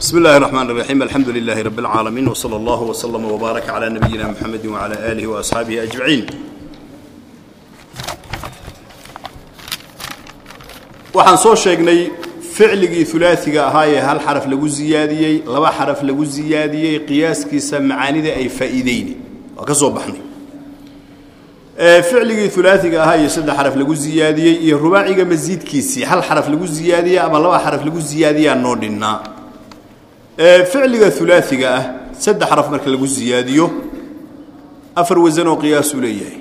بسم الله الرحمن الرحيم الحمد لله رب العالمين وصلى الله وسلم وبارك على نبينا محمد وعلى آله وأصحابه أجمعين waxaan soo sheegnay ficligii ulaaiga ahaa ee hal xaraf lagu ziyaadiyey laba xaraf lagu ziyaadiyey qiyaaskiisa macaanida ay faa'iideyni waa ka soo baxnay ficligii ulaaiga ahaa iyo saddex xaraf lagu ziyaadiyey iyo rubaaciga masiidkiisii hal xaraf lagu ziyaadiye ama laba xaraf lagu ziyaadiyaa noo dhinnaa ficliga ulaaiga ah saddex xaraf marka lagu ziyaadiyo afar wasan oo qiyaasuu leeyahay.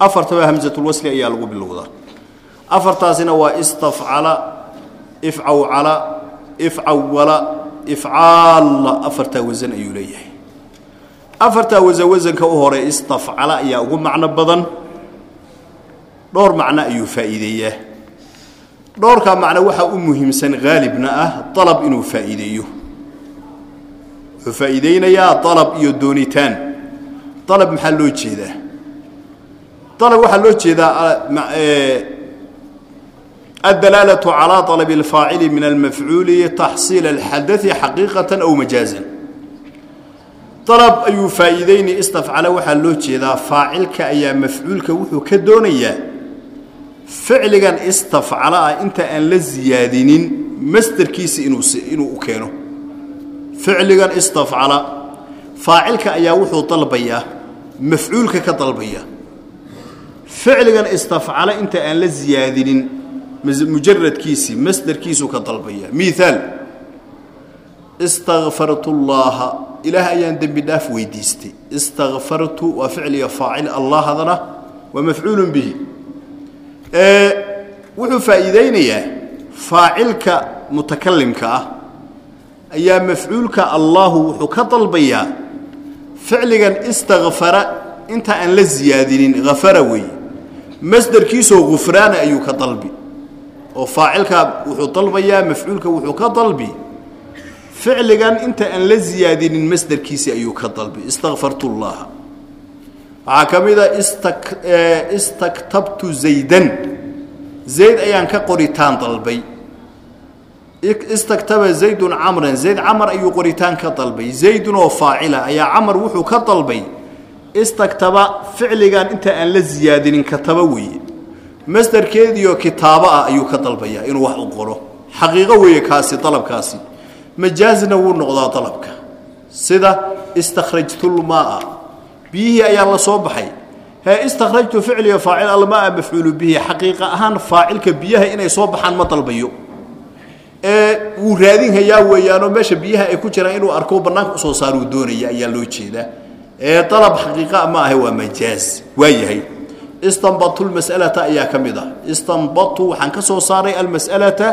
Afartaba hamsatulwasli ayaa lagu bilowdaa afartaasina waa istafcala ifcawcala ifcawala ifcaalla. Afartaa wasan ayuu leeyahay. Afartaa wasan wasanka u hore istafcala ayaa ugu macno badan. Dhowr macno ayuu faa'iideeyaa. Dhowrkaa macno waxaa u muhiimsan haalibna ah dalab inuu faa'iideeyo wuxuu faa'iideynayaa dalab iyo doonitaan dalab maxaa loo jeedaa dalab waxaa loo jeedaa الدلالة على طلب الفاعل من المفعول تحصيل الحدث حقيقة أو مجازا طلب أي فائدين استفعل وحلو جيدا فاعلك أي مفعولك وحو كدونيا فعلك استفعل أنت أن لزيادين مستر كيس إنو, ficligan istafcala faacilka ayaa wuxuu dalbayaa mafcuulka ka dalbaya. Ficligan istafcala inta aan la siyaadinin mujaradkiisii masdarkiisuu ka dalbaya. Miaal istakfartu llaaha ilaah ayaan dembi dhaaf weydiistay. Istakfartu waa ficliga faacil allah hadana waa mafcuulun bihi. Wuxuu faa'iidaynayaa faacilka mutakalimka ah ayaa mafcuulka allahu wuxuu ka dalbayaa ficligan istakfara inta aan la ziyaadinin hafara weeye. Masderkiisoo gufraana ayuu ka dalbi. Oo faacilka wuxuu dalbayaa mafcuulka wuxuu ka dalbi. Ficligan inta aan la ziyaadinin masderkiisii ayuu ka dalbi. Istakfartu llaha waxaa ka mid a istaktabtu zaydan. Zayd ayaan ka qoritaan dalbay istaktaba zaydun camran. Zayd camar ayuu qoritaan ka dalbay. Zaydun oo faacila ayaa camar wuxuu ka dalbay. Istaktaba ficligan inta aan la ziyaadinin kataba weeye. Masderkeediioo kitaabo ah ayuu ka dalbayaa inuu wax u qoro. Xaqiiqo weeye kaasi dalabkaasi. Majaazna wuu noqdaa dalabka. Sida istakhrajtulmaaa biyihii ayaa la baxay. Hee istakhrajtu ficliga faacil almaaa mafcuulu bihi. Xaqiiqa ahaan faacilka biyaha inay soo baxaan ma dalbayo wuu raadinhayaa weeyaanoo meesha biyaha ay ku jiraan inuu arko bannaanka u soo saaruu doonaya ayaa loo jeedaa. Ee dalab xaqiiqa ma ahe waa majaaz waa yahay. Istanbatu lmas'alata ayaa ka mid ah. Istanbatu waxaan ka soo saaray almas'alata.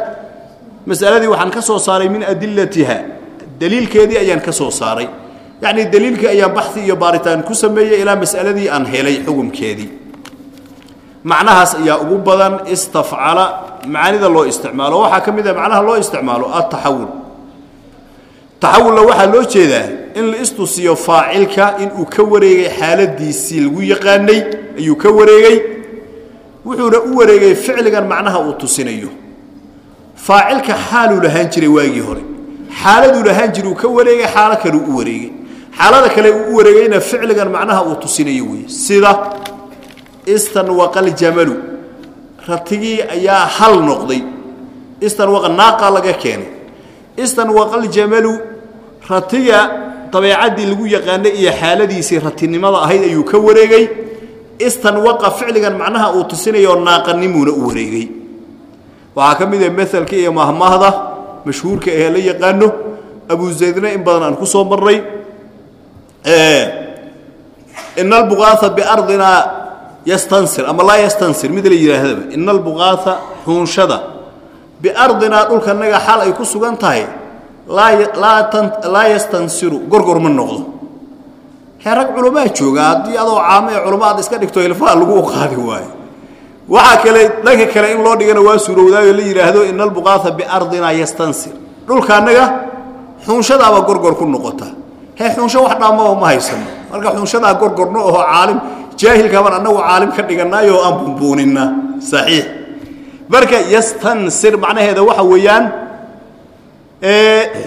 Mas'aladii waxaan ka soo saaray min adilatiha daliilkeedii ayaan ka soo saaray. Yacnii daliilkii ayaan baxi iyo baaritaan ku sameeyey ilaa mas'aladii aan helay xukumkeedii macnahaas ayaa ugu badan istafcala macaanida loo isticmaalo. Waxaa ka mid ah macnaha loo isticmaalo ataxawul taxawulna waxaa loo jeedaa in la istusiyo faacilka inuu ka wareegay xaaladiisii lagu yaqaanay ayuu ka wareegay wuxuuna u wareegay ficligan macnaha uu tusinayo. Faacilka xaaluu lahaan jiray waagii hore. Xaaladuu lahaan jira uu ka wareegay xaalo kale u wareegay. Xaalada kale uu u wareegayna ficligan macnaha uu tusinayo wey sida istanwaqaljamalu ratigii ayaa hal noqday. Istanwaqa naaqa laga keenay. Istanwaqaljamalu ratiga dabeecaddii lagu yaqaanay iyo xaaladiisii ratinimada ahayd ayuu ka wareegay. Istanwaqa ficligan macnaha uu tusinayo naaqanimuuna u wareegay. Waxaa ka mid ah maalka iyo mahmahda mashhuurka ahee la yaqaano abu zaydna in badan aan ku soo marray. Ina albuqaaa biardinaa yastansir ama laa yastansir mid la yidhaahdaba ina albuqaaa xuunshada biardinaa dhulkanaga xal ay ku sugan tahay laa yastansiru gorgor ma noqdo. Hee rag culamaa haddii adoo caamo ee culama aad iska dhigto hilfaha lagu qaadi waayo. Waxaa kale dhanka kale in loo dhigana waa suurowdaayo la yidhaahdo ina albuqaaa biardinaa yastansir. Dhulkaanaga xuunshadaaba gorgor ku noqota. Hee xuunsho wax dhaamaba ma haysano marka xuunshadaa gorgorno oho caalim jaahilkaabaan annagu caalim ka dhiganaayoo aan bumbuuninna saxiix. Marka yastansir macnaheeda waxa weeyaan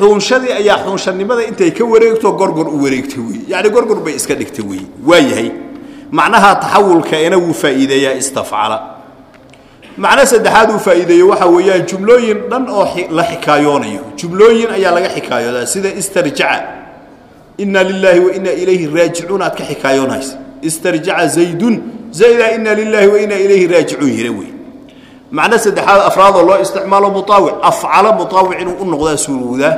xuunshadii ayaa xuunshanimada intay ka wareegto gorgor u wareegtay wey yacni gorgor bay iska dhigtay wey waa yahay. Macnaha taxawulkaena wuu faa'iideeyaa istafcala. Macno saddexaad uu faa'iideeyo waxaa weeyaan jumlooyin dhan oo la xikaayoonayo jumlooyin ayaa laga xikaayoodaa sida istarjaca. Inna lilaahi wa inna ilayhi raajicuun aad ka xikaayoonaysa istarjaca zaydun zayda inna lilaahi wa ilayhi raajicuun yire wey macno saddexaad afraadoo loo isticmaalo muaawic afcala muaawic inuu u noqdaa suurowdaa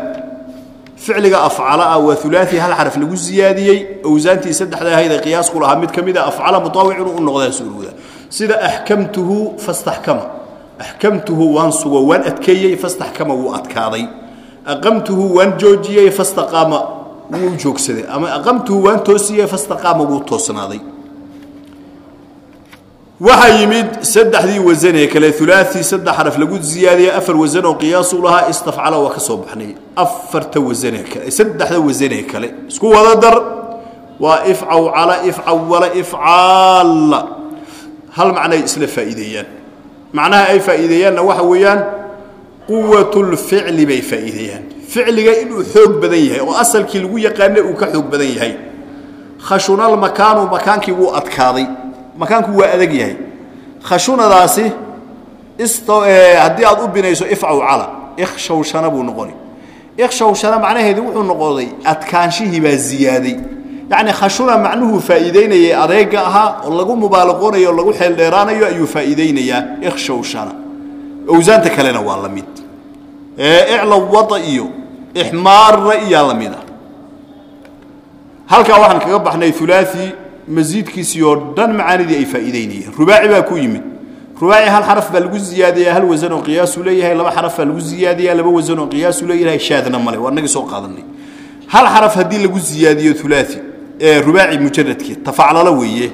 ficliga afcala ah waa ulaai hal xaraf lagu siyaadiyey awsaantii saddexda ahayd ee qiyaasku lahaa mid ka mid a afcala muaawic inuu u noqdaa suurowdaa sida axkamtuhu fastaxkama. Axkamtuhu waan sugo waan adkeeyey fastaxkama wuu adkaaday. Aqamtuhu waan joojiyey fastaqaama wuu joogsaday. Ama aqamtuhu waan toosiyey fastaqaama wuu toosnaaday. Waxaa yimid saddexdii wasan ee kale ulaai saddex xaraf lagu siyaadiyey afar wasan oo qiyaasu lahaa istafcala waa ka soo baxnay. Afarta wasanee kale saddexda wasanee kale. Isku wada dar waa ifcawcala ifcawala ifcaalla hal macnay isla faa'iideeyaan. Macnaha ay faa'iideeyaanna waxa weeyaan quwatulficli bay faa'iideeyaan ficliga inuu xoog badan yahay oo asalkii lagu yaqaana uu ka xoog badan yahay. Khashunal makaanu makaankii wuu adkaaday. Makaanku waa adag yahay. Khashunadaasi haddii aad u binayso ifcawcala ikshawshana buu noqoni ikshawshana macnaheedi wuxuu noqoday adkaanshihii baa ziyaaday. Yacni khashuna macnuhuu faa'iideynayay adeega ahaa oo lagu mubaalaqoonayo o lagu xeeldheeraanayo ayuu faa'iideynayaa ikshawshana awsaanta kalena waa la mid. Iclawada iyo ixmaarra iyaa la mid ah. Halkaa waxaan kaga baxnay ulaai masiidkiisii oo dhan macaanidii ay faa'iideynayeen. Rubaaci baa ku yimid. Rubaaci hal xaraf baa lagu ziyaadiyaa hal wasan oo qiyaasu leeyahay laba xaraf baa lagu ziyaadiyaa laba wasan oo qiyaasu leeyahay shaadna male waa nagii soo qaadanay. Hal xaraf haddii lagu ziyaadiyo ulaai ee rubaaci mujaradkii tafaclalo weeye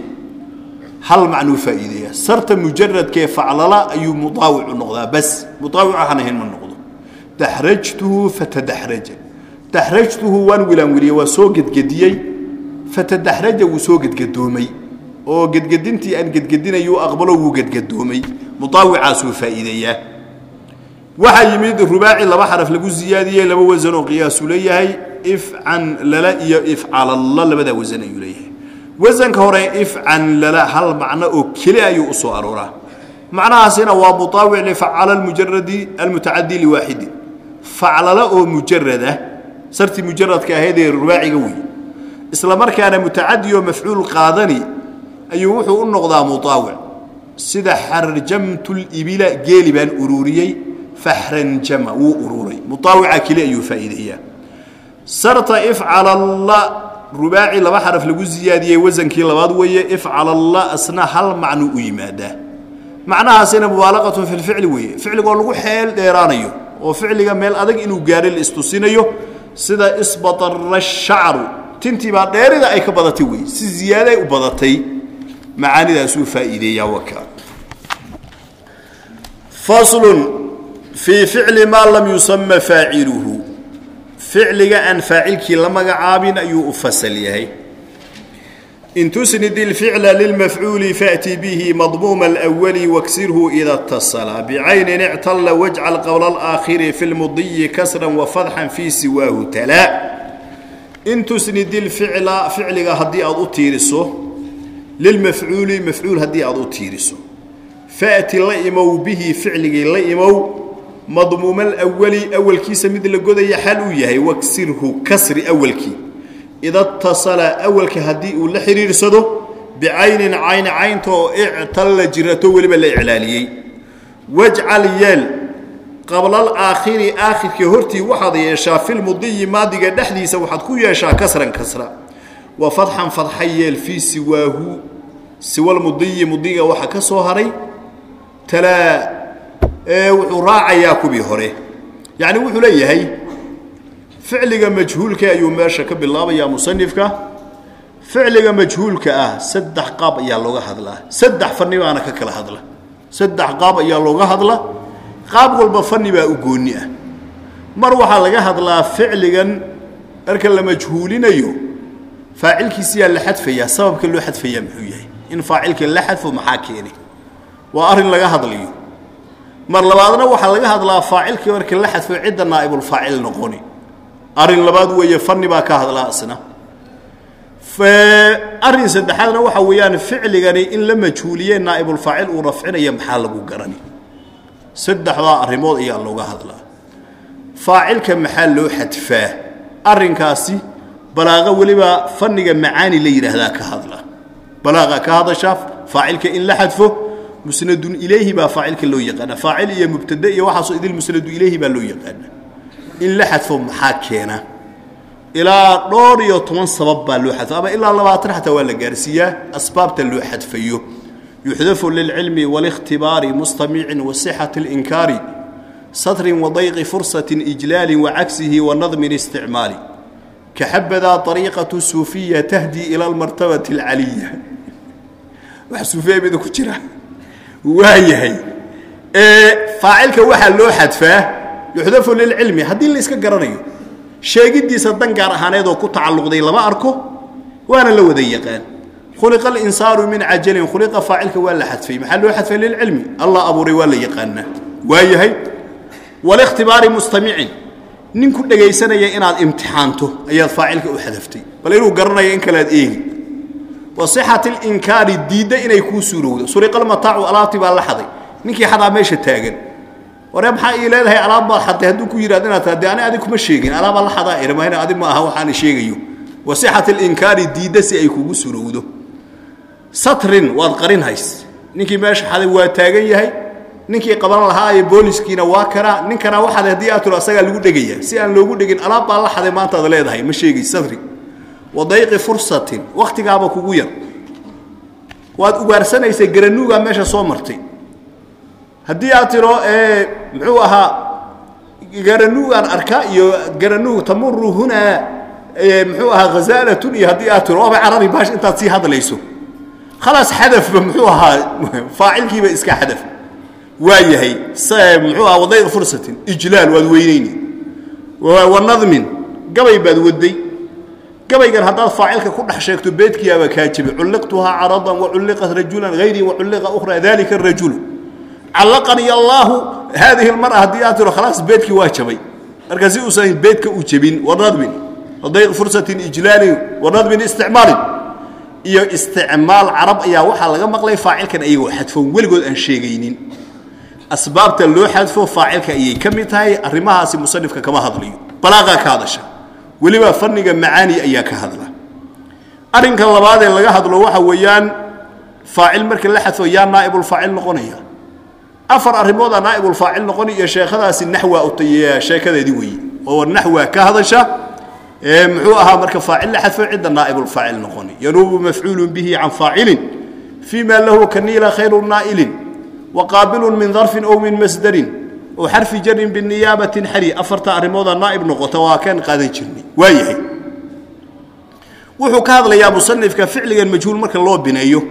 hal macnuu faa'iideeya sarta mujaradkee faclala ayuu mudaawicu noqdaa bas mudaawic waxaan ahayn ma noqdo daxrajtuhu fatadaxraja daxrajtuhu waan wilaanwiliyey waa soo gedgediyey fatadaxraja wuu soo gedgadoomay oo gedgedintii aan gedgedinayuu aqbalo wuu gedgadoomay mudaawicaasuu faa'iideeyaa waxaa yimid rubaaci laba xaraf lagu siyaadiyey laba wasan oo qiyaasu leeyahay ifcan lala iyo ifcalalla labadaa wasan ayuu leeyahay wasanka hore ifcan lala hal macno oo keli ayuu u arooraa macnahaasina waa mutaawic lifacala mujaradi almutacadi liwaaxidi faclala oo mujarada sartii mujaradka ahayd ee rubaaciga wey isla markaana mutacadi oo mafcuul qaadani ayuu wuxuu u noqdaa mutaawic sida xarjamtu libila geeli baan ururiyey faxranjama wuu ururay mutaawica keli ayuu faa'iideeyaa. Sarta ifcalalla rubaaci laba xaraf lagu siyaadiyey wasankii labaad weeye ifcalalla asna hal macnu u yimaadaa. Macnahaasina mubaalaqatun fi lficli weeye. Ficligoo lagu xeel dheeraanayo oo ficliga meel adag inuu gaadhay la istusinayo sida isbatara shacru tintii baa dheerida ay ka badatay wey si ziyaaday u badatay macaanidaasuu faa'iideeyaa waka faslun fii ficli maa lam yusama faaciluhu. Ficliga aan faacilkii la magacaabin ayuu u fasal yahay in tusnid اlficla lilmafcuuli faأti bihi madmuuma اlأwali waksirhu ida اtasala bicaynin ictala wajcal qowla اlآakhiri fi lmudiyi kasra wafadxan fii siwaahu talaa in tusnid ilficla ficliga haddii aad u tiiriso lilmafcuuli mafcuul haddii aad u tiiriso faأti la imow bihi ficligii la imow madmuuma alawali awalkiisa mid la godaya xal uu yahay waksirhu kasri awalkii ida tasala awalka haddii uu la xidhiirsado bicaynin cayni caynta oo ictalla jirato weliba la iclaaliyey wajcal yeel qabla alaakhiri aakhirka hortii waxaad yeeshaa filmudiyi maadiga dhexdiisa waxaad ku yeeshaa kasran kasra wa fadxan fadxa yeel fii siwaahu siwalmudiyi mudiga waxa ka soo haray talaa wuxuu raacayaa kubii hore yacni wuxuu leeyahay ficliga majhuulka ayuu meesha ka bilaabayaa musanifka ficliga majhuulka ah saddex qaab ayaa looga hadlaa. Saddex fanni baana ka kala hadla. Saddex qaab ayaa looga hadla. Qaab walba fanni baa u goonni ah. Mar waxaa laga hadlaa ficligan marka la majhuulinayo faacilkiisiyaa la xadfayaa. Sababka loo xadfayaa muxuu yahay? In faacilka la xadfo maxaa keeni? Waa arrin laga hadlayo. Mar labaadna waxaa laga hadlaa faacilkii marka la xadfo cidda naa'ibulfaacil noqoni arrin labaad weeye fanni baa ka hadlaa isna arrin saddexaadna waxa weeyaan ficligani in la majhuuliye naa'ibulfaacil uu rafcinaya maxaa lagu garani? Saddexdaa arrimood ayaa looga hadlaa. Faacilka maxaa loo xadfaa? Arrinkaasi balaaqa weliba fanniga macaani la yidhaahdaa ka hadla balaaqa ka hadashaa faacilka in la xadfo musnadun ilayhi baa faacilka loo yaqaana faacil iyo mubtade iyo waxaasoo idil musnadu ilayhi baa loo yaqaana in la xadfo maxaa keena? Ilaa dhowr iyo toban sabab baa loo xadfo ama ilaa labaatan xataa waa la gaarsiiyaa asbaabta loo xadfayo. Yuxdafu lilcilmi wاlikhtibaari mustamicin wasixati اlinkaari satrin wadayqi fursatin ijlaalin wacagsihi wanadmin isticmaali. Kaxabadaa ariiqatu suufiya tahdii ila almartabati alcaliya. Wax suufiya mida ku jira. Waayahay faacilka waxaa loo xadfaa yuxdafu lilcilmi haddii la garanayo sheegiddiisa dan gaar ahaaneed oo ku tacalluqday lama arko waana la wada yaqaan. Khuliqa alinsaanu min cajalin khuliqa faacilka waa la xadfay. Maxaa loo xadfay lilcilmi? Allah abuuray waa la yaqaanaa. Waa yahay walikhtibaari mustamicin nin ku dhegaysanaya inaad imtixaanto ayaad faacilka u xadaftay. Bal inuu garanayo in kalead eegi. Wa linkaari diidda inay kuu suurowdo. Suriqalmataacu alaabtii baa la xaday. Ninkii xadaa meesha taagan waree maxaa ii leedahay alaab baad xaday hadduu ku yidhahdo inaad taa ani adig kuma sheegin. Alaabaa la xadaa irmayna adig ma aha waxaana sheegayo. Wa sixati linkaari diidda si ay kugu surowdo. Satrin waad qarin hays. Ninkii meesha xaday waa taagan yahay. Ninkii qaban lahaa ee booliskiina waa kanaa ninkana waxaad haddii aad tiro asagaa lagu dhegaya si aan loogu dhegin alaab baa la xaday maanta ad leedahay. Ma sheegay satri wa dayqi fursatin. Wakhtigaaba kugu yar. Waad ugaarsanaysa garanuugaa meesha soo martay haddii aad tiro muxuu ahaa garanuugaan arkaa iyo garanuug tamuru hunaa muxuu ahaa khazaalatun iyo haddii aad tiro waaba carabi baash intaad sii hadlayso. Khalaas xadafba muxuu ahaa faacilkiiba iska xadaf. Waa yahay muxuu ahaa wadayq fursatin ijlaal waad weynayni wa gabay baad waday gabaygan haddaad faacilka ku dhex sheegto beedkiyaaba kaa jabi. Culliqtuhaa caradan waculliqat rajulan hayrii waculliqa ukhra dalika arajulu callaqani allaahu haadihi lmara haddii aad tiro khalaas beedkii waa jabay. Marka si uusan beedka u jebin wanadmin wadayq fursatin ijlaalin wanadmin isticmaalin. Iyo isticmaal carab ayaa waxaa laga maqlay faacilkan ayagoo xadfoon weligood aan sheegaynin. Asbaabta loo xadfo faacilka ayay ka mid tahay arrimahaasi musanifka kama hadlayo. Balaaqaa ka hadasha. Weliba fanniga macaani ayaa ka hadla. Arrinka labaadee laga hadlo waxa weeyaan faacil marka la xadfo yaa naa'ibulfaacil noqonaya afar arrimoodaa naa'ibulfaacil noqon iyo sheekhadaasi naxwa sheekadeedii weeye oo naxwa ka hadasha muxuu ahaa marka faacil la xadfo cidda naa'ibulfaacil noqoni. Yanuubu mafcuulu bihi can faacilin fii lahu kaniila khayru naa'ilin waqaabilu min darfin ow min masdarin oo xarfi jarin biniyaabatin xari. Afarta arrimooda naa'ib noqota waa kaan qaadan jirnay. Waa yahay. Wuxuu ka hadlayaa musanifka ficligan majhuul marka loo bineeyo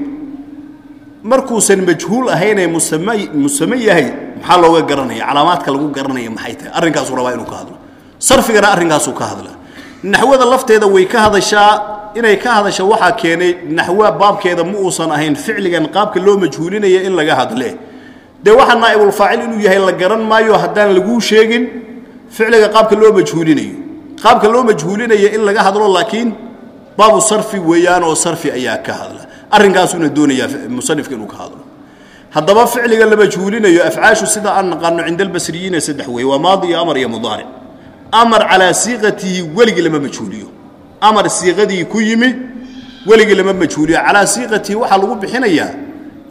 markuusan majhuul ahaynee musame yahay maxaa looga garanaya? Calaamaadka lagu garanaya maxay tahay? Arrinkaasuu rabaa inuu ka hadlo. Sarfigana arrinkaasuu ka hadlaa. Naxwada lafteeda way ka hadashaa inay ka hadasha waxaa keenay naxwa baabkeeda ma uusan ahayn ficligan qaabka loo majhuulinaya in laga hadle. Dee waxaa naa'ibulfaacil inuu yahay la garan maayo haddaan laguu sheegin ficliga qaabka loo majhuulinayo. Qaabka loo majhuulinayo in laga hadlo laakiin baabu sarfi weeyaan oo sarfi ayaa ka hadla arrinkaasuuna doonayaa musanifka inuu ka hadlo. Haddaba ficliga la majhuulinayo afcaashu sida aan naqaano cinda albasriyiina saddex weeye waa maadi iyo amar iyo mudaaric. Amar calaa siiqatihi weligii lama majhuuliyo amar siiqadii ku yimi weligii lama majhuuliyo calaa siiqatihi waxaa lagu bixinayaa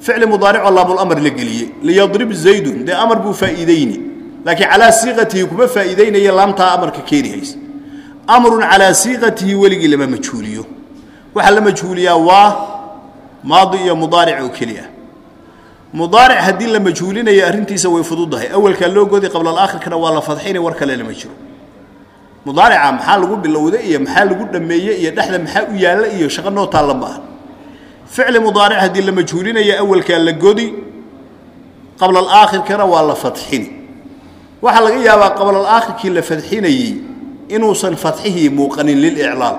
ficli mudaaricoo laamulamar la geliyey. Liyadrib zaydun dee amar buu faa'iidayni. Laakiin calaa siiqatihi kuma faa'iidaynaya laamtaa amarka keeni haysa. Amrun calaa siiqatihi weligii lama majhuuliyo waxaa la majhuuliyaa waa maadi iyo mudaaric oo keliya. Mudaaric haddii la majhuulinayo arrintiisa way fududahay. Awalkaa loo godi qabla alaakhirkana waa la fadxina war kale lama jiro mudaarica maxaa lagu bilowday iyo maxaa lagu dhammeeyey iyo dhexda maxaa u yaalla iyo shaqo noo taalla ma aha. Ficli mudaaric haddii la majhuulinayo awalkaa la godi qabla alaakhirkana waa la fadxini. Waxaa laga yaabaa qabla alaakhirkii la fadxinayey inuusan fadxihii muuqanin liliclaal.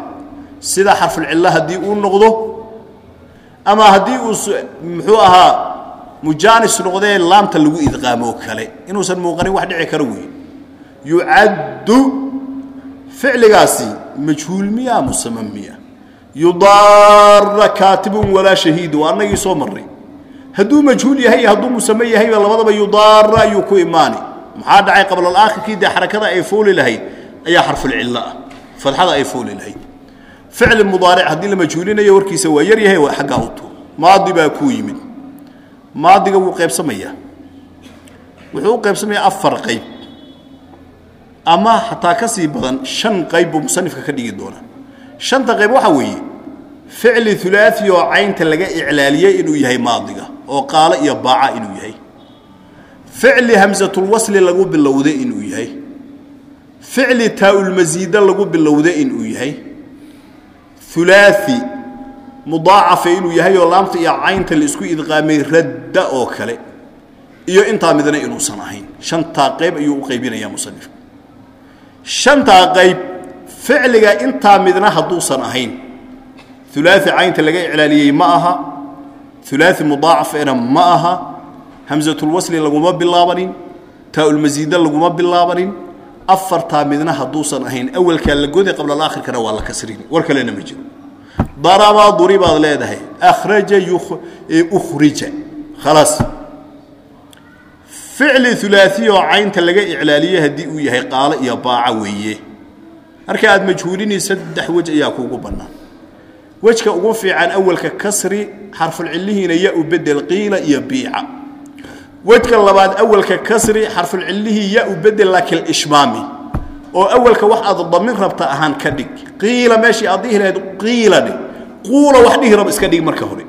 Sida xarfulcillo haddii uu noqdo ama haddii uu muxuu ahaa mujaanis noqdee laamta lagu idqaamoo kale inuusan muuqanin wax dhici karo weeye yucaddu ficligaasi majhuul miya musama miya yudaara kaatibun walaa shahiidu waa annagii soo marray. Hadduu majhuul yahay hadduu musame yahayba labadaba yudaara ayuu ku imaani. Maxaa dhacay qablaalaakhirkii dee xarakada ay fooli lahayd ayaa xarfulcillo ah. Fadxada ay fooli lahayd ficli mudaaric haddii la majhuulinayo warkiisa waa yar yahay waa xaggaa utu maadi baa kuu yimid maadiga wuu qaybsamayaa wuxuu u qaybsamayaa afar qayb ama xataa ka sii badan shan qayb buu musanifka ka dhigi doonaa shanta qayb waxaa weeye ficli ulaai oo caynta laga iclaaliyey inuu yahay maadiga oo qaalo iyo baaca inuu yahay ficli hamsatulwasli lagu bilowday inuu yahay ulaai mudaacafa inuu yahay oo laamta iyo caynta la isku idqaamay radda oo kale iyo intaa midna inuusan ahayn. Shantaa qayb ayuu u qaybinayaa musanifka. Shantaa qayb ficliga intaa midna hadduusan ahayn. Ulaai caynta laga iclaaliyey ma aha ulaai mudaacafena ma aha. Hamsatulwasli laguma bilaabanin taa-ulmasiida laguma bilaabanin afartaa midna hadduusan ahayn awalkaa la goday qablaalaakhirkana waa la kasrini war kalena ma jiro. Darabaa duribaad leedahay. Akhraja ukhrija. Khalaas. Ficli ulaai oo caynta laga iclaaliyey haddii uu yahay qaalo iyo baaca weeye. Marka aad majhuulinii saddex wej ayaa kuugu bannaan wejka ugu fiican awalka kasri xarfulcillihiina ya u bedel qiila iyo biica wejka labaad awalka kasri xarfulcillihii ya u bedel laakiin ishmaami. Oo awalka wax aad damin rabta ahaan ka dhig. Qiila meeshii aad dhihi lahayd qiila dhig. Quula wax dhihi rab iska dhig marka hore.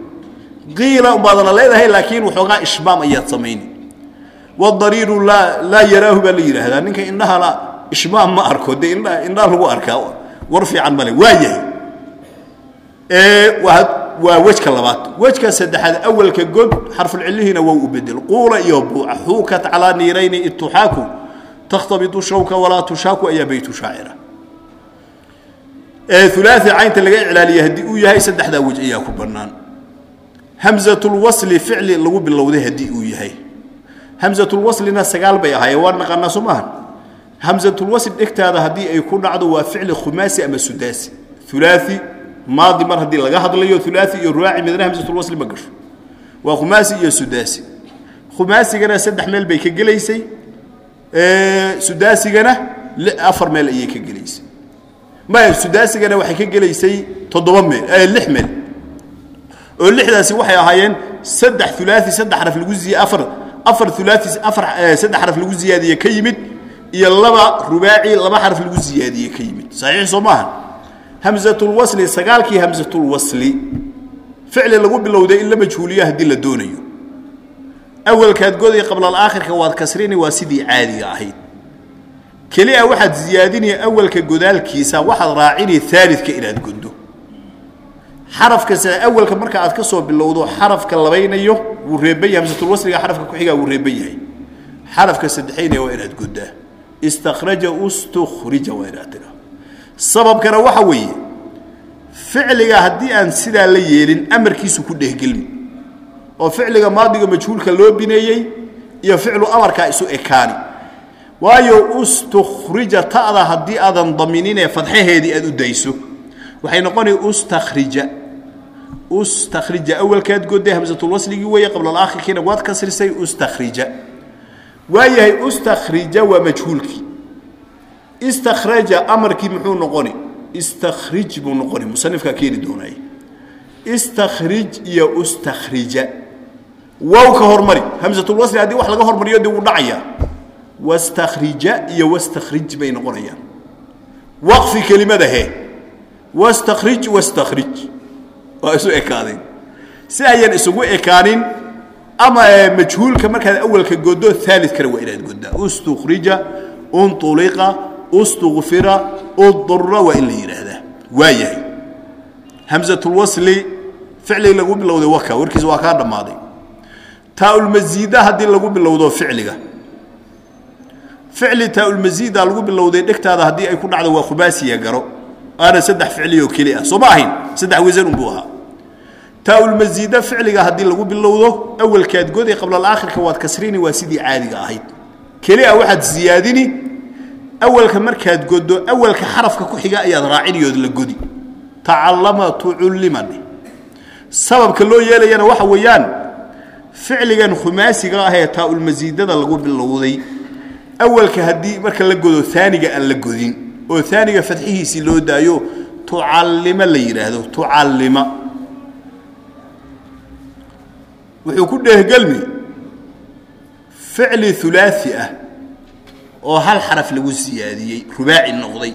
Qiila umbaadana leedahay laakiin waxoogaa ishmaam ayaad samayni. Wadariiru laa yaraahu baa la yidhaahdaa. Ninka indhahana ishmaam ma arko dee indha indhaha lagu arkaa. War fiican male waa yahay waa wejka labaad. Wejka saddexaad awalka god xarfulcillihiina waa u bedel. Quula iyo buuca. Xuukat calaa niirayni ituxaaku takhtabitu shawka walaa tushaaku ayaa baytu shaacira. Ulaai caynta laga iclaaliya haddii uu yahay saddexdaa wej ayaa ku bannaan. Hamzatulwasli ficli lagu bilowday haddii uu yahay. Hamzatulwaslina sagaal bay ahaayeen waa naqaanaa soo maaha hamzatulwasli dhegtaada haddii ay ku dhacdo waa ficli khumaasi ama sudaasi. Ulaai maadi mar haddii laga hadlayo ulaai iyo rubaaci midna hamzatulwasli ma gasho. Waa khumaasi iyo sudaasi. Khumaasigana saddex meel bay ka gelaysay. Sudaasigana afar meel ayay ka gelaysay. Maya sudaasigana waxay ka gelaysay toddoba meel lix meel. Oo lixdaasi waxay ahaayeen saddex ulaai saddex xaraf lagu ziy afar afar ulaai afar saddex xaraf lagu ziyaadiye ka yimid iyo laba rubaaci laba xaraf lagu ziyaadiye ka yimid. Saxiix soo maaha hamzatulwasli sagaalkii hamzatulwasli ficli lagu bilowday in la majhuuliyo haddii la doonayo. Awalkaad goday qablaalaakhirka waad kasrini waa sidii caadiga ahayd. Kelia waxaad ziyaadinaya awalka godaalkiisa waxaad raacini aalidka inaad godo xarafka awalka marka aad ka bilowdo xarafka labaynayo wuu reeban yahay hamsatulwasliga xarafka ku-xigaa wuu reeban yahay. Xarafka saddexaynaya waa inaad godaa istakhraja ustukhrija waa inaad tira sababkana waxa weeye ficliga haddii aan sidaa la yeelin amarkiisu ku dhehgelmi oo ficliga maadiga majhuulka loo bineeyey iyo ficlu amarkaa isu ekaani. Waayo ustukhrija ta'da haddii aadan damininee fadxaheedii aad u dayso. Waxay noqonay ustakhrija ustakhrija awalkaad goday hamsatulwasligii weeye qablaalaakhirkiina waad kasrisay ustakhrija waayahay ustakhrija waa majhuulkii istakhraja amarkii muxuu noqoni? Istakhrij buu noqoni musanifkaa keeni doonay. Istakhrij iyo ustakhrija. Wow ka hormari. Hamsatulwasli haddii wax laga hormariyo dee wuu dhacayaa wastakhrija iyo wastakhrij bay noqonayaan. Waqfi kelimada he wastakhrij wastakhrij. Waa isu ekaadeen si ayaan isugu ekaanin ama majhuulka markaad awalka godo aalidkana waa inaad godaa ustukhrija untuliqa ustukfira udura waa in la yidhaahdaa waa yahay hamsatulwasli ficli lagu bilowday waka warkiisa waa kaa dhammaaday. Taaulmasiida haddii lagu bilowdo ficliga. Ficli taaulmasiida lagu bilowday dhegtaada haddii ay ku dhacdo waa khubaasiya garo. Aana saddex ficli oo keli ah. Soo ma ahayn? Saddex wasan unbuu ahaa. Taaulmasiida ficliga haddii lagu bilowdo awalkaad goday qablaalaakhirka waad kasrini waa sidii caadiga ahayd. Keli a waxaad siyaadini awalka markaad goddo awalka xarafka ku xiga ayaad raacinayood la godi. Tacallama tucullimane sababka loo yeelayana waxa weeyaan ficligan khumaasiga ah ee taa-ulmasiidada lagu bilowday awalka haddii marka la godo aaniga aan la godin oo aaniga fadxihiisii loo daayo tucallima la yidhaahdo tucallima. Wuxuu ku dheehgelmi ficli ulaai ah oo hal xaraf lagu siyaadiyey rubaaci noqday.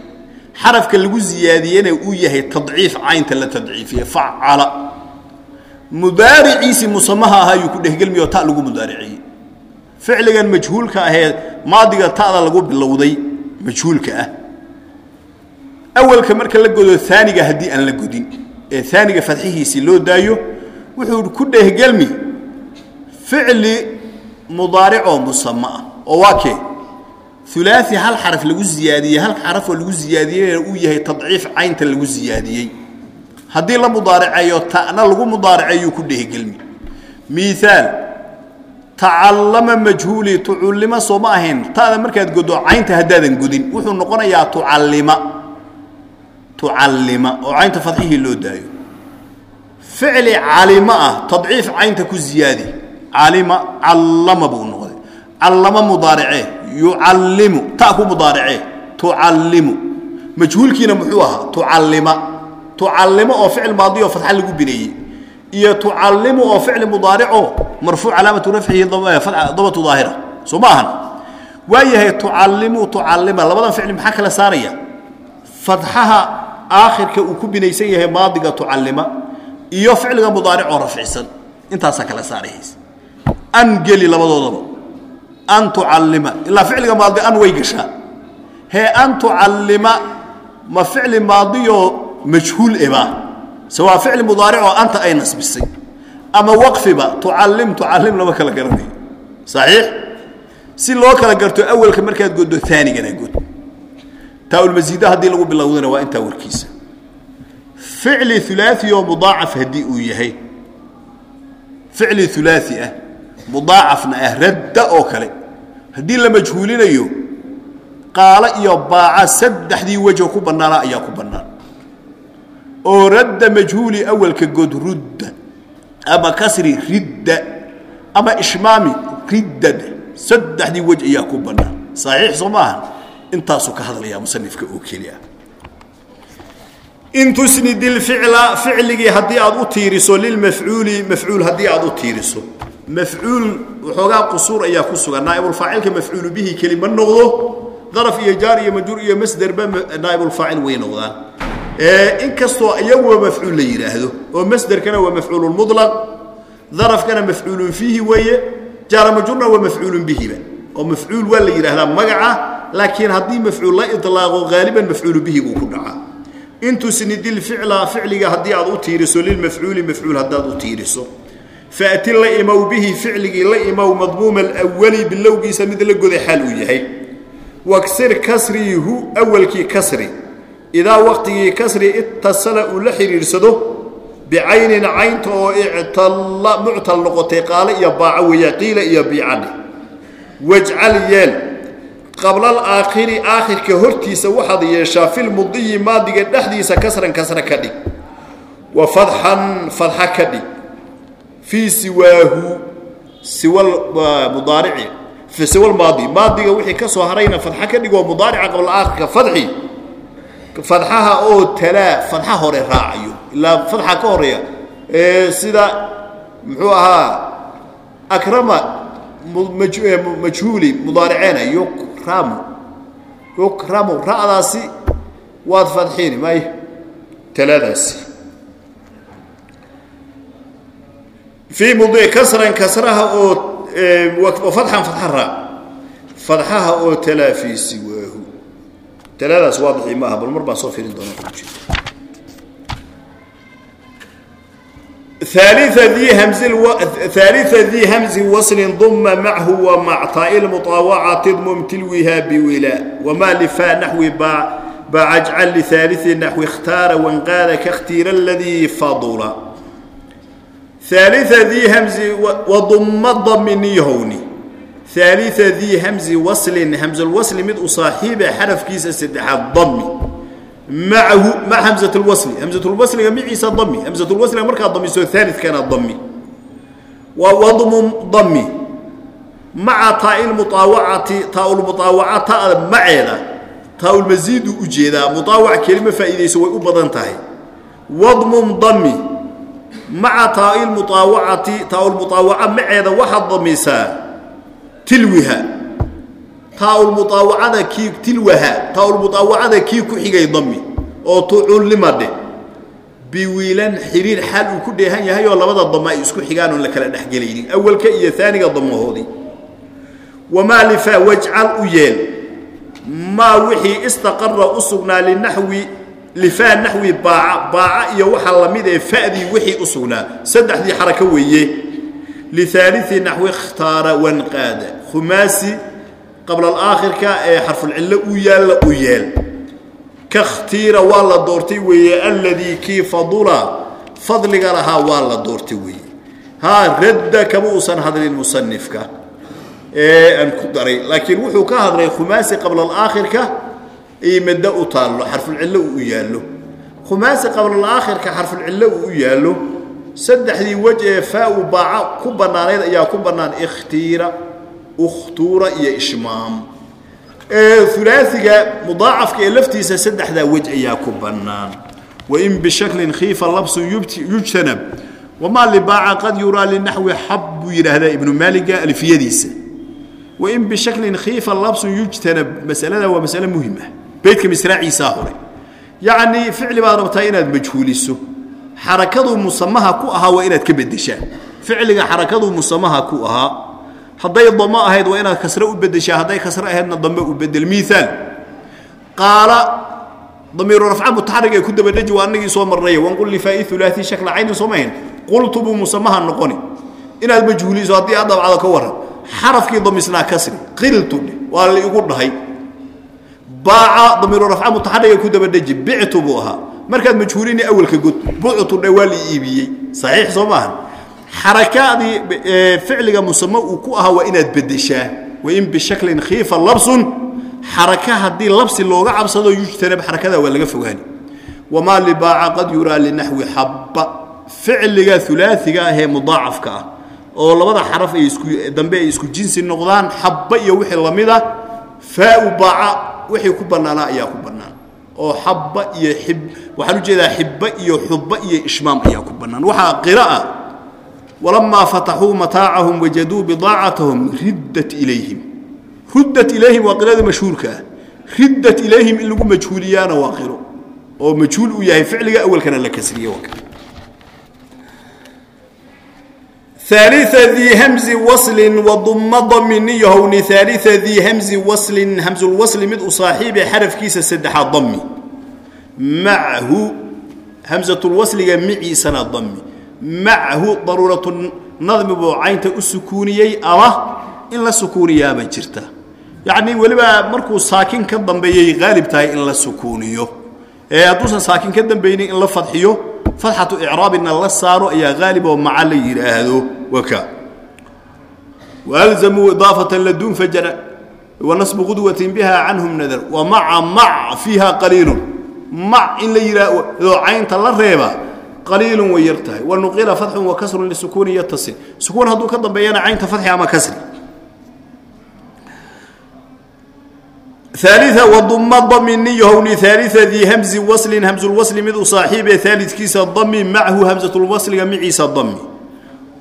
Xarafka lagu siyaadiyena uu yahay tadciif caynta la tadciifiye facala mudaariciisii musamaha ah ayuu ku dhehgelmi oo ta lagu mudaariciyey. Ficligan majhuulka ahee maadiga ta'da lagu bilowday majhuulka ah. Awalka marka la godo aaniga haddii aan la godin ee aaniga fadxihiisii loo daayo wuxuu ku dhehgelmi ficli mudaaricoo musamo ah oo waa kee ulaai hal xaraf lagu ziyaadiyey hal xarafoo lagu ziyaadiyeyna uu yahay tadciif caynta lagu ziyaadiyey. Haddii la mudaariceeyo ta'na lagu mudaariceeyuu ku dhehigelmi miaal tacallama majhuuli tucullima soo ma ahayn. Ta'da markaad godo caynta haddaadan godin. Wuxuu noqonayaa tucallima. Tucallima oo caynta fadxihii loo daayo. Ficli calima ah tadciif caynta ku ziyaadi. Calima callama buu noqday. Callama yucallimu ta ku mudaaricee tucallimu. Majhuulkiina muxuu ahaa tucallima. Tucallimo oo ficil maadi oo fadxa lagu bineeyey. Iyo tucallimu oo ficli mudaarico marfuuc calaamatu rafcihi dabatu daahira. Soo ma ahan? Waa yahay tucallimu tucallima labadan ficli maxaa kala saaraya? Fadxaha aakhirka uu ku binaysan yahay maadiga tucallima iyo ficliga mudaaricoo rafcisan intaasaa kala saarayhays an geli labadoodaba an tucallima. Ilaa ficliga maadi an way gashaa. Hee an tucallima ma ficli maadiyoo majhuul eba se waa ficli mudaaricoo anta ay nasbisay. Ama waqfiba tucallim tucallim lama kala garanayo saxiix? Si loo kala garto awalka markaad goddo aanigana god. Taaulmasiida haddii lagu bilowdana waa intaa warkiisa. Ficli ulaai oo mudaacaf haddii uu yahay. Ficli ulaai ah mudaacafna ah radda oo kale haddii la majhuulinayo qaalo iyo baaca saddexdii wejoo ku bannaana ayaa ku bannaan. Oo radda majhuuli awalka god rudda ama kasri ridda ama ishmaami riddad saddexdii wej ayaa ku bannaan. Saxiix soo intaasuu ka hadlayaa musanifka oo keli ah in tusnid ficligii haddii aad u tiiriso lilmafcuuli mafcuul haddii aad u tiiriso mafcuul waxoogaa qusuur ayaa ku sugan. Naaibulfaacilka mafcuulu bihi keli ma noqdo daraf iyo jaar iyo majruur iyo masderba naaibulfaacil way noqdaan. Inkastoo iyaguba mafcuul la yidhaahdo oo masderkana waa mafcuulun mulaq darafkana mafcuulun fiihi weeye jaara majruurna waa mafcuulun bihiba oo mafcuul waa la yidhaahdaa magaca laakiin haddii mafcuul la ilaaqo haaliban mafcuulu bihi buu ku dhacaa. In tusnidil ficla ficliga haddii aad u tiiriso lilmafcuuli mafcuul haddaad u tiiriso faati la imow bihi ficligii la imow madmuuma alwali bilowgiisa mid la goday xaal uu yahay. Waksir kasriihu awalkii kasri. Idaa waqtigii kasri itasala uu la xidhiidhsado bicaynin caynta oo ictalla muctal noqotay qaale iyo baaco weeya qiila iyo biicadhe wajcal yeel. Qabla alaakhiri aakhirka hortiisa waxaad yeeshaa filmudiyi maadiga dhexdiisa kasran kasra ka dhig. Wa fadxan fadxa ka dhig fii siwaahu siwa mudaarici fi siwa maadi. Maadiga wixii ka soo harayna fadxa ka dhig oo mudaarica qabla aakhirka fadxi fadxaha oo talaa fadxa hore raacayo. Ilaa fadxa ka horreeya sida muxuu ahaa akrama majhuuli mudaariceena yukramu yukramu ra'daasi waad fadxiini may taladaasi fii mudi kasran kasraha oo fadxan fadxa raac fadxaha oo talaa fii siwaahu taladaas waadixii maaha bal mar baan soo firin doonaa ثالث ذي همز الو... ثالث ذي همز وصل ضم معه ومع طاء المطاوعة تضمم تلوها بولاء وما لفاء نحو باع باع اجعل لثالث نحو اختار وانقال كاختير الذي فضل ثالث ذي همز و... وضم الضم نيهوني ثالثa dii hmزi waslin hmزulwasli mid u saaxiiba xarafkiisa saddexaad dami macahu maca hamزة اlwasli hamزatulwasliga maciisa dami hamزatulwasliga markaad damiso aalidkana dami waa wadmu dami maca taai muaawacati taaulmuaawaca ta'da maceeda taaulmasiidu u jeedaa muaawac kelima faa'iidayso way u badan tahay wadmum dami maca taai muaawacati taaulmuaawaca maceeda waxaad damisaa tilwiha. Taaulmuaawacada kii tilwaha. Taaulmuaawacada kii ku xigay dami oo tucullimadhe biwiilan xiriir xaal uu ku dheehan yahay oo labada damo ay isku xigaan oon la kala dhexgelaynin awalka iyo aaniga damahoodii. Wamaa lifaa wajcal u yeel. Maa wixii istaqara u sugnaa linaxwi lifaa naxwi baaca baaca iyo waxaa la mid ee fa'dii wixii u sugnaa. Saddexdii xarako weeye. liaalii naxwi khtaara wanqaada khumaasi qabla alaakhirka ee xarfulcillo u yaalla u yeel ka khtiira waa la doortay weeye. alladii kii fadula fadliga lahaa waa la doortay weeye. haa radda kama uusan hadlin musanifka ee aan ku daray laakiin wuxuu ka hadlay khumaasi qabla alaakhirka iyo maddo u taallo xarfulcillo uu yaallo. Khumaasi qabla alaakhirka xarfulcillo uu yaallo saddexdii wej ee faa-u baaca ku bannaanayd ayaa ku bannaan ikhtiira ukhtuura iyo ishmaam. Ulaaiga mudaacafka ee laftiisa saddexdaa wej ayaa ku bannaan. Wain bishaklin khiifa labsu yujtanab. Wamaa libaaca qad yuraa linaxwi xab buu yidhaahdaa ibnu maaliga alfiyadiisa wain bishaklin khiifa labsun yujtanab masalada waa beydka misraaciisaa hore. Yacnii ficli baad rabtaa inaad majhuuliso. Xarakaduu musamaha ku ahaa waa inaad ka bedeshaa ficliga xarakaduu musamaha ku ahaa hadday damo ahayd waa inaad kasre u bedeshaa hadday kasre ahaydna dambe u bedel miaal qaala damiiru rafca mutaxarig ee ku dabadheji waa anagii soo marnay. Wanqul lifaai ulaai shakla caynin soo mahayn qultu buu musamaha noqoni inaad majhuuliso haddii aad dabcdo ka waran xarafkii damisnaa kasri qiltu dhe waa la igu dhahay baaca damiiru rafca mutaxarig ee ku dabadheji bictu buu ahaa. Markaad majhuulini awalka god buctu dhe waa la iibiyey. Saxiix soo maaha xarakaadii ficliga musame uu ku ahaa waa inaad bedeshaa wain bishaklin khiifa labsun. Xaraka haddii labsi looga cabsado yujtanab xarakada waa laga fogaani. Wamaa libaaca qad yuraa linaxwi xabba. Ficliga ulaaiga ah ee mudaacafka ah oo labada xaraf dambe ay isku jinsi noqdaan xabba iyo wixii la mid a faau baaca wixii ku bannaanaa ayaa ku bannaan. oo xabba iyo xib waxaan u jeedaa xibba iyo xubba iyo ishmaam ayaa ku bannaan. Waxaa qira'a walamaa fataxuu mataacahum wajaduu bidaacatahum riddat ilayhim. Ruddat ilayhim waa qirada mashhuurka ah. Riddat ilayhim in lagu majhuuliyaana waa qiro. oo majhuul uu yahay ficliga awalkana la kasriye ثالث ذي همز وصل وضم ضم يهون ثالث ذي همز وصل همز الوصل مد صاحب حرف كيس سدح ضم معه همزة الوصل معي سنة ضم معه ضرورة النظم بو عينت السكونيي أما إن لا سكونيا بجرته يعني ولبا مركو ساكن كدنبيي غالب hadduusan saakin ka dambaynin in la fadxiyo fadxatu icraabina la saaro ayaa haalib maca la yidhaahdo. Waka. Walzamuu idaafata laduun fajara wanasbu qudwatin biha canhum nadar. Wamaca mac fiiha qaliilu mac in la yidhao caynta la reeba qaliilun way yartahay wanuqila fadxun wa lisukuuni yotasil sukuun hadduu ka dambeeyana caynta fadxi ama kasri. ثالثة وضم الضم يهوني ثالثة ذي همز وصل همز الوصل مذ صاحبه ثالث كيس الضم معه همزة الوصل معيس الضم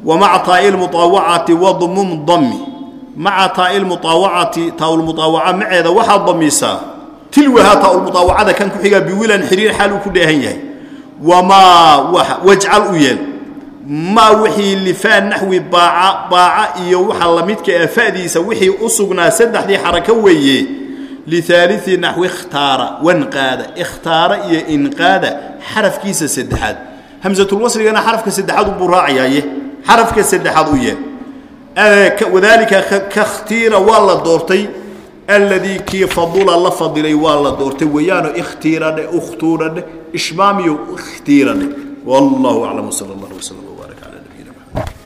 ومع طاء المطاوعة وضم الضم مع طاء المطاوعة تاء المطاوعة مع هذا واحد ضميسا تلوها تاء المطاوعة كان كحيga بويلا حرير حال كدهن yahay وما واجعل ويل ما وحي لفان نحو باع باع iyo waxa lamidka ee faadiisa wixii u sugnaa saddexdii xarako liaalii naxwi khtaara wanqaada ikhtaara iyo inqaada xarafkiisa saddexaad hamsatulwasligana xarafka saddexaad ubuu raacayaye xarafka saddexaad u yee wadaalika kakhtiira waa la doortay alladii kii fadula la fadilay waa la doortay weyaano ikhtiiradhe ukhtuuradhe ishmaamiyo ikhtiiradhe wallahu aclam sal allah waslm